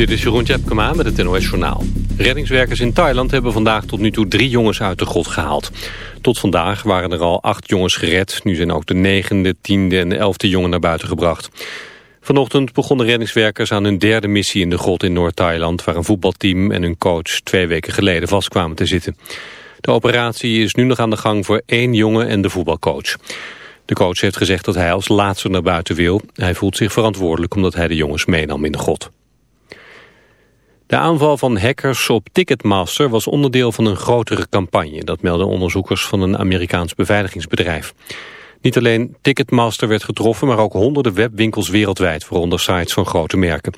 Dit is Jeroen Tjepkema met het NOS Journaal. Reddingswerkers in Thailand hebben vandaag tot nu toe drie jongens uit de grot gehaald. Tot vandaag waren er al acht jongens gered. Nu zijn ook de negende, tiende en elfde jongen naar buiten gebracht. Vanochtend begonnen reddingswerkers aan hun derde missie in de grot in Noord-Thailand... waar een voetbalteam en hun coach twee weken geleden vastkwamen te zitten. De operatie is nu nog aan de gang voor één jongen en de voetbalcoach. De coach heeft gezegd dat hij als laatste naar buiten wil. Hij voelt zich verantwoordelijk omdat hij de jongens meenam in de grot. De aanval van hackers op Ticketmaster was onderdeel van een grotere campagne. Dat melden onderzoekers van een Amerikaans beveiligingsbedrijf. Niet alleen Ticketmaster werd getroffen, maar ook honderden webwinkels wereldwijd, waaronder sites van grote merken.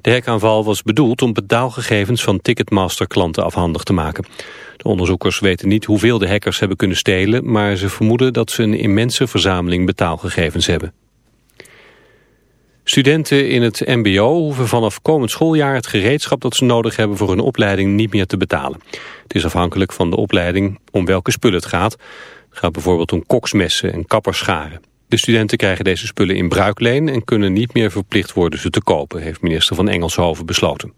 De hackaanval was bedoeld om betaalgegevens van Ticketmaster klanten afhandig te maken. De onderzoekers weten niet hoeveel de hackers hebben kunnen stelen, maar ze vermoeden dat ze een immense verzameling betaalgegevens hebben. Studenten in het mbo hoeven vanaf komend schooljaar het gereedschap dat ze nodig hebben voor hun opleiding niet meer te betalen. Het is afhankelijk van de opleiding om welke spullen het gaat. Het gaat bijvoorbeeld om koksmessen en kapperscharen. De studenten krijgen deze spullen in bruikleen en kunnen niet meer verplicht worden ze te kopen, heeft minister van Engelshoven besloten.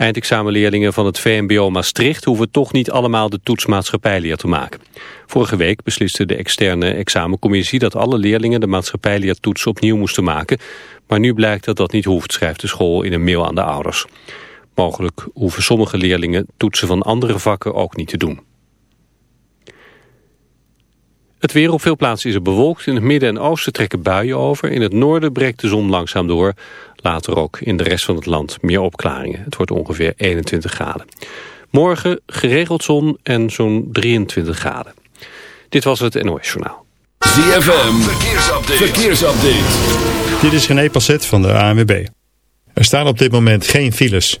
Eindexamenleerlingen van het VMBO Maastricht hoeven toch niet allemaal de toetsmaatschappijleer te maken. Vorige week besliste de externe examencommissie dat alle leerlingen de maatschappijleertoets opnieuw moesten maken. Maar nu blijkt dat dat niet hoeft, schrijft de school in een mail aan de ouders. Mogelijk hoeven sommige leerlingen toetsen van andere vakken ook niet te doen. Het weer op veel plaatsen is er bewolkt. In het midden en oosten trekken buien over. In het noorden breekt de zon langzaam door. Later ook in de rest van het land meer opklaringen. Het wordt ongeveer 21 graden. Morgen geregeld zon en zo'n 23 graden. Dit was het NOS Journaal. ZFM, verkeersupdate. verkeersupdate. Dit is René Passet van de ANWB. Er staan op dit moment geen files.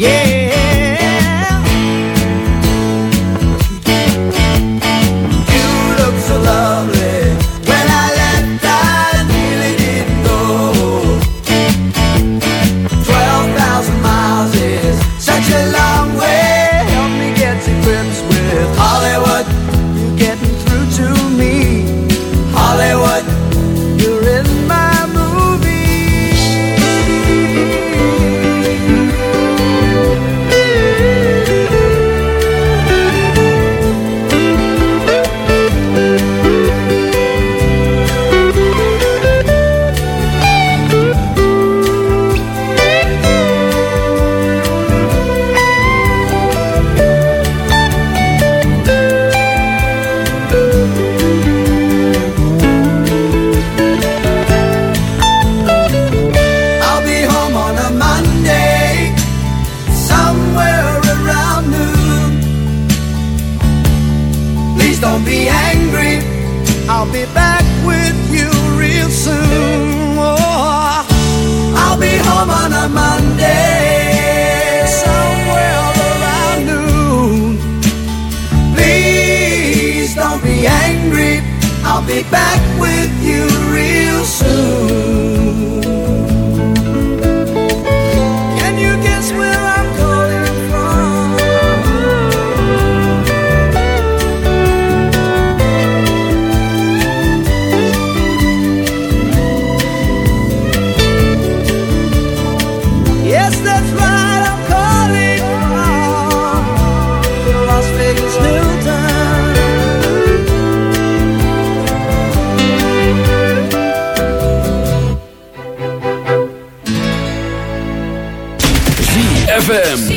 Yeah. ZFM.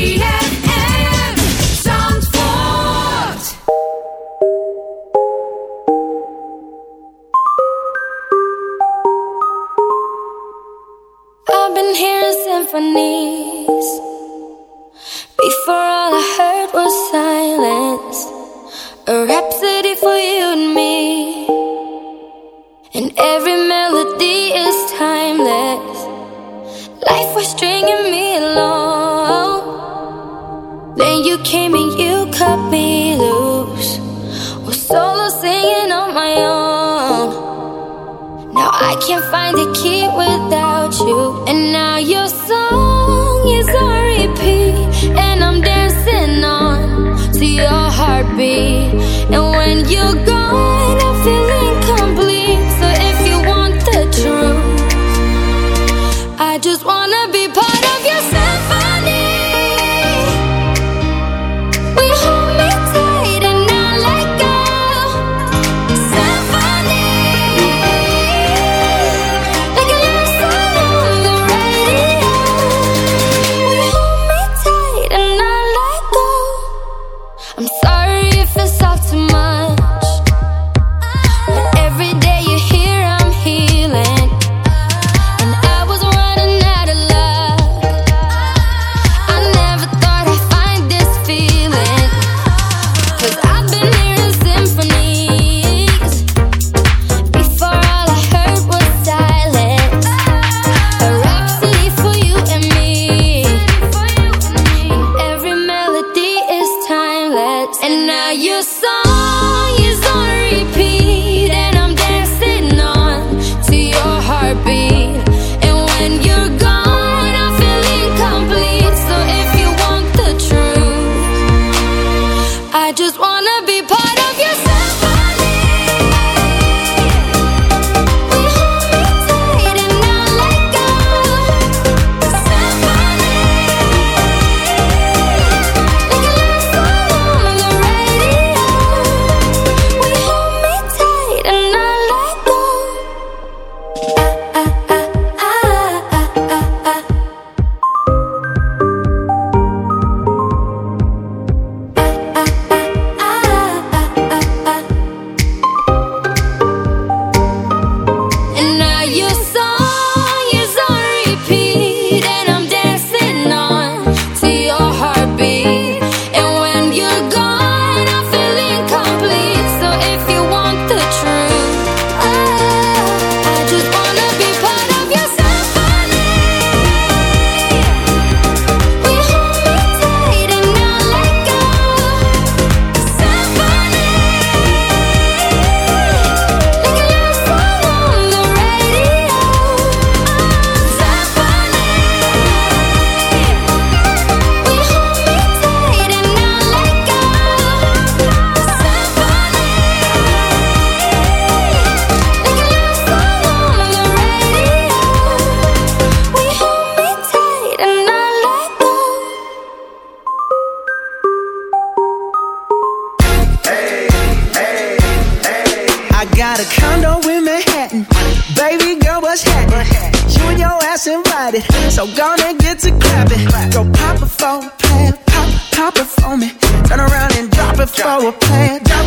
Condo in Manhattan. Baby girl, what's happening? You and your ass invited. So gonna get to clapping. Go pop it for a plan. Pop, pop it for me. Turn around and drop it for a plan. Drop,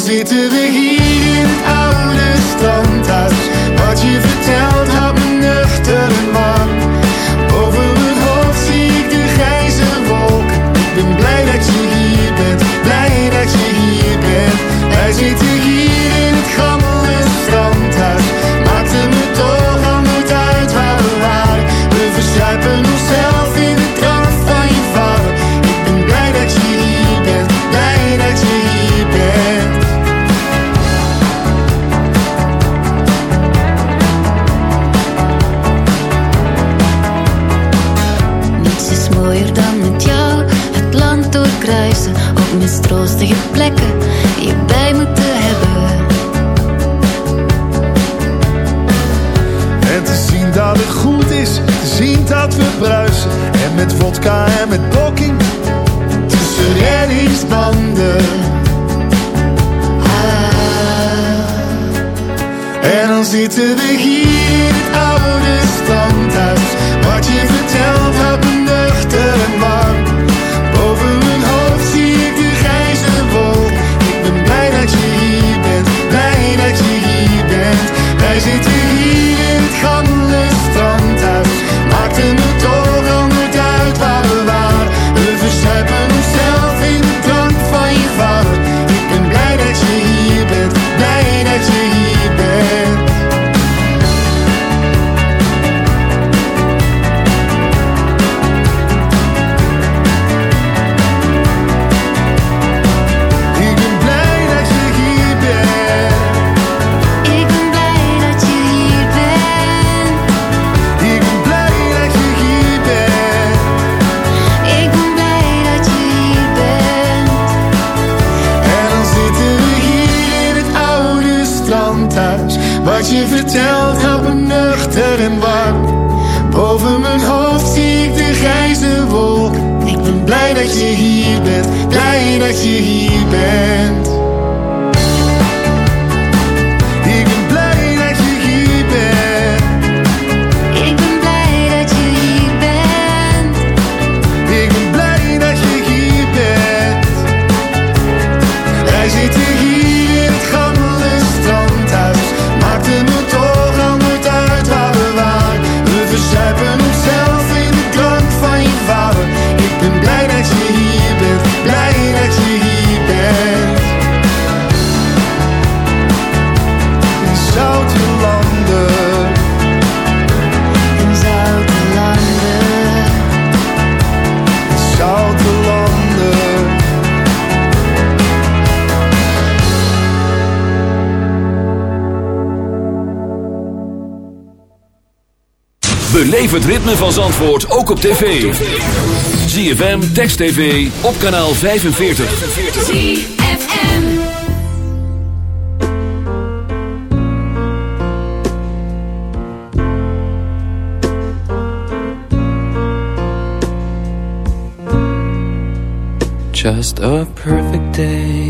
zitten we hier in het oude strandhuis. Wat je vertelt. met vodka en met poking Tussen reddingsbanden ah. En dan zitten we hier in het oude standhuis. Wat je vertelt houdt me nuchter en warm. Boven mijn hoofd zie ik de grijze wolk. Ik ben blij dat je hier bent, blij dat je hier bent. Wij zitten hier in het gamle standhuis Maakten het toch? See you. Ritme van Zandvoort ook op tv. ZFM, Text TV, op kanaal 45. ZFM. Just a perfect day.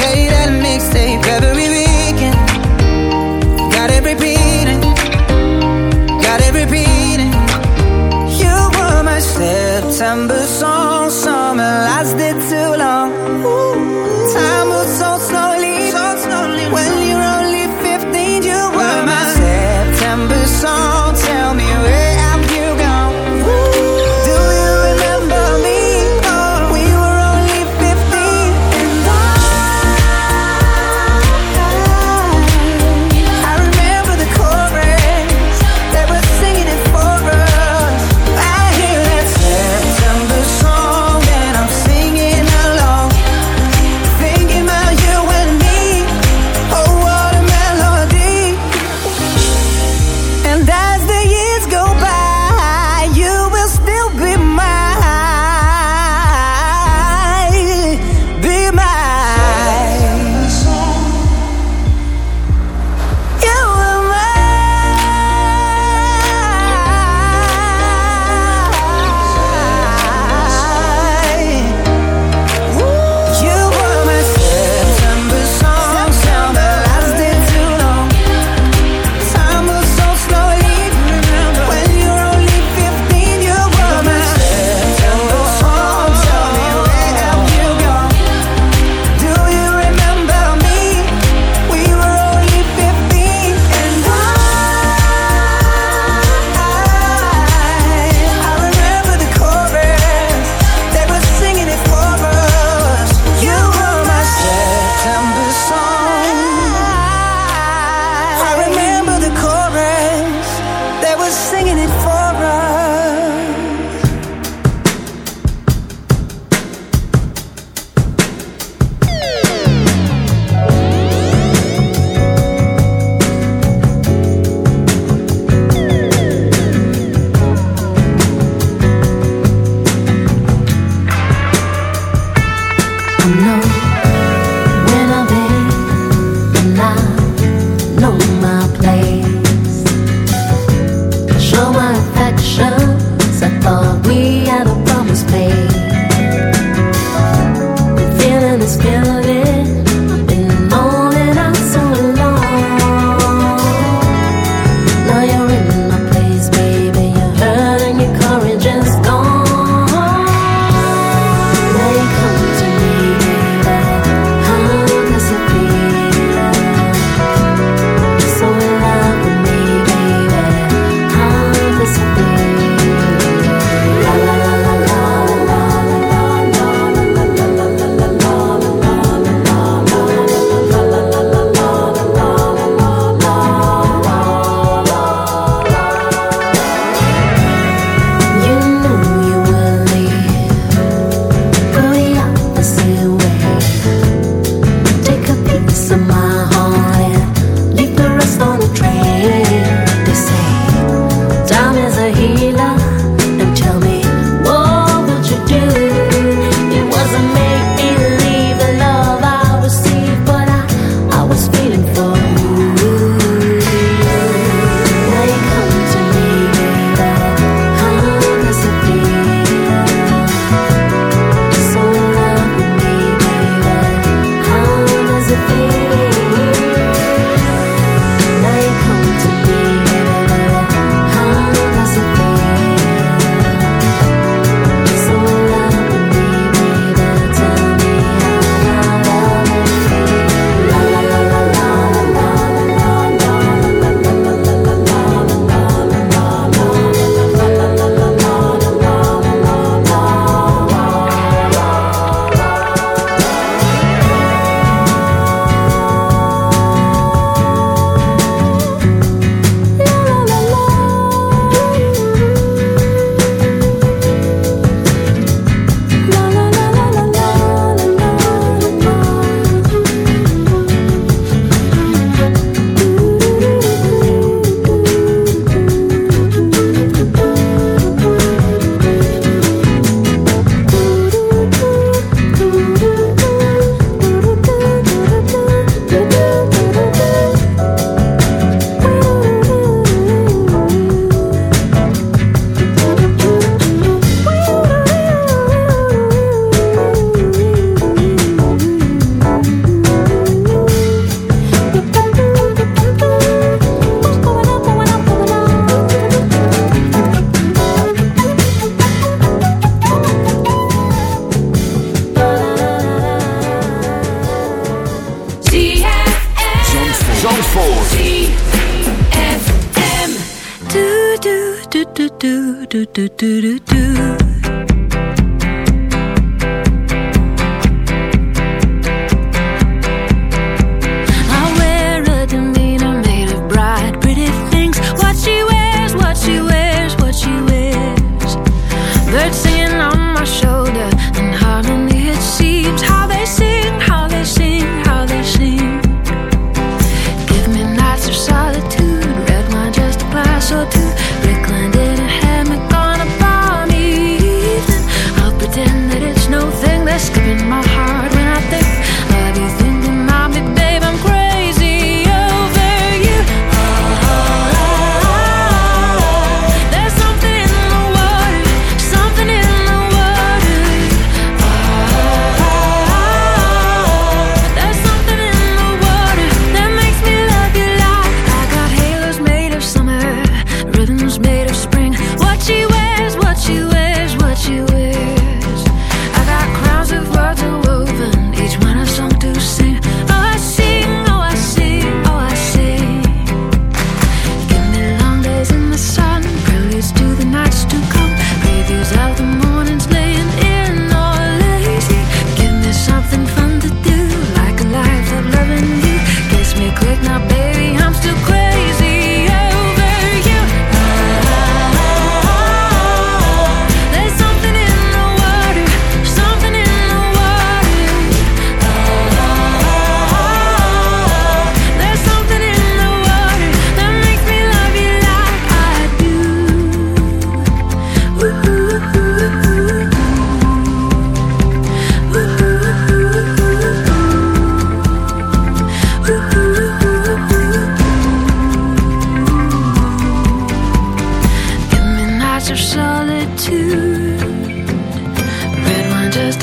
September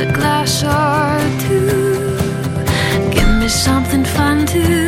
a glass or two. Give me something fun to.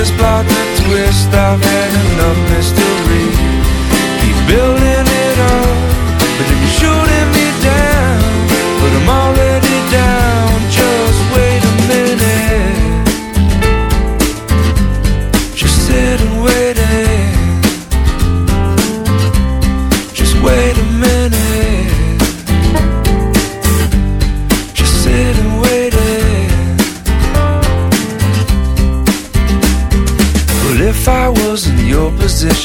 just plot the twist I've had enough mystery. Keep building